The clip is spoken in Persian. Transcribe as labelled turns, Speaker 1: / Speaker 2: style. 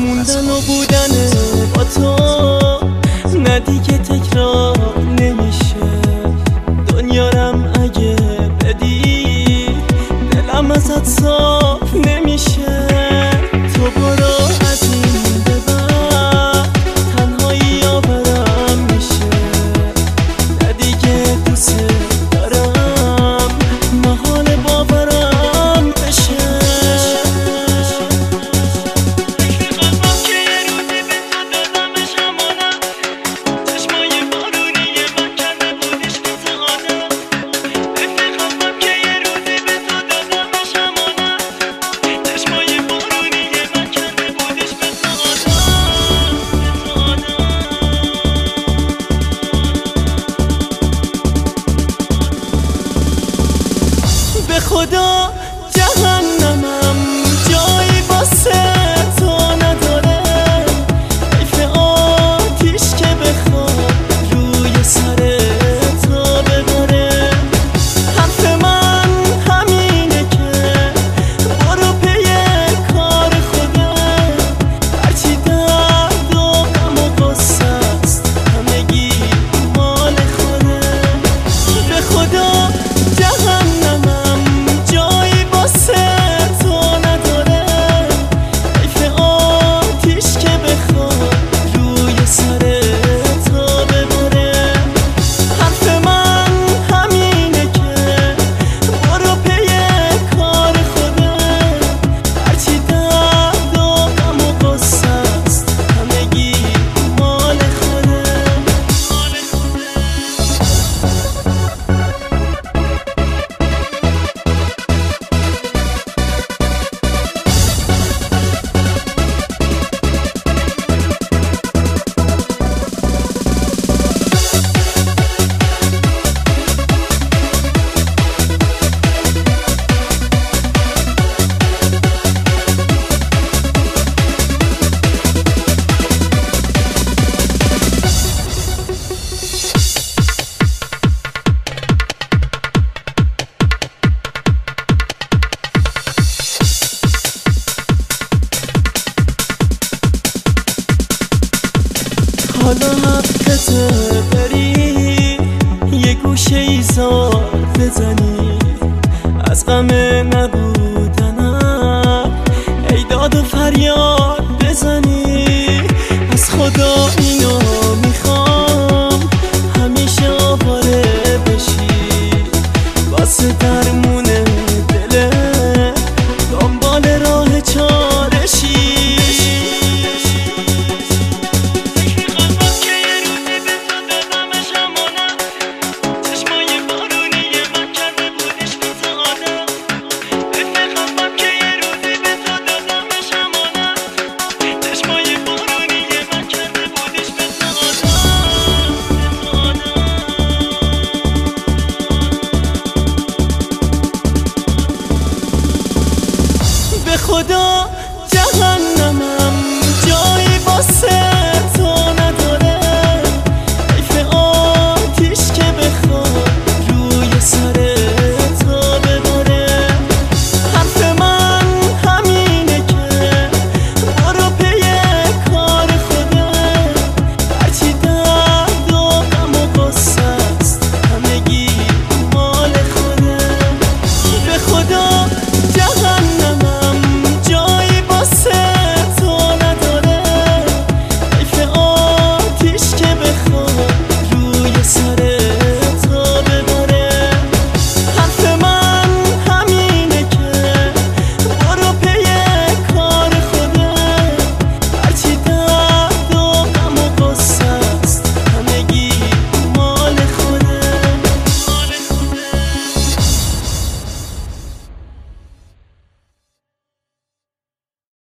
Speaker 1: Munda no budane. خدا جهان که ایسار بزنی؟ از غم نبودنم. ای داد و به خدا جهان.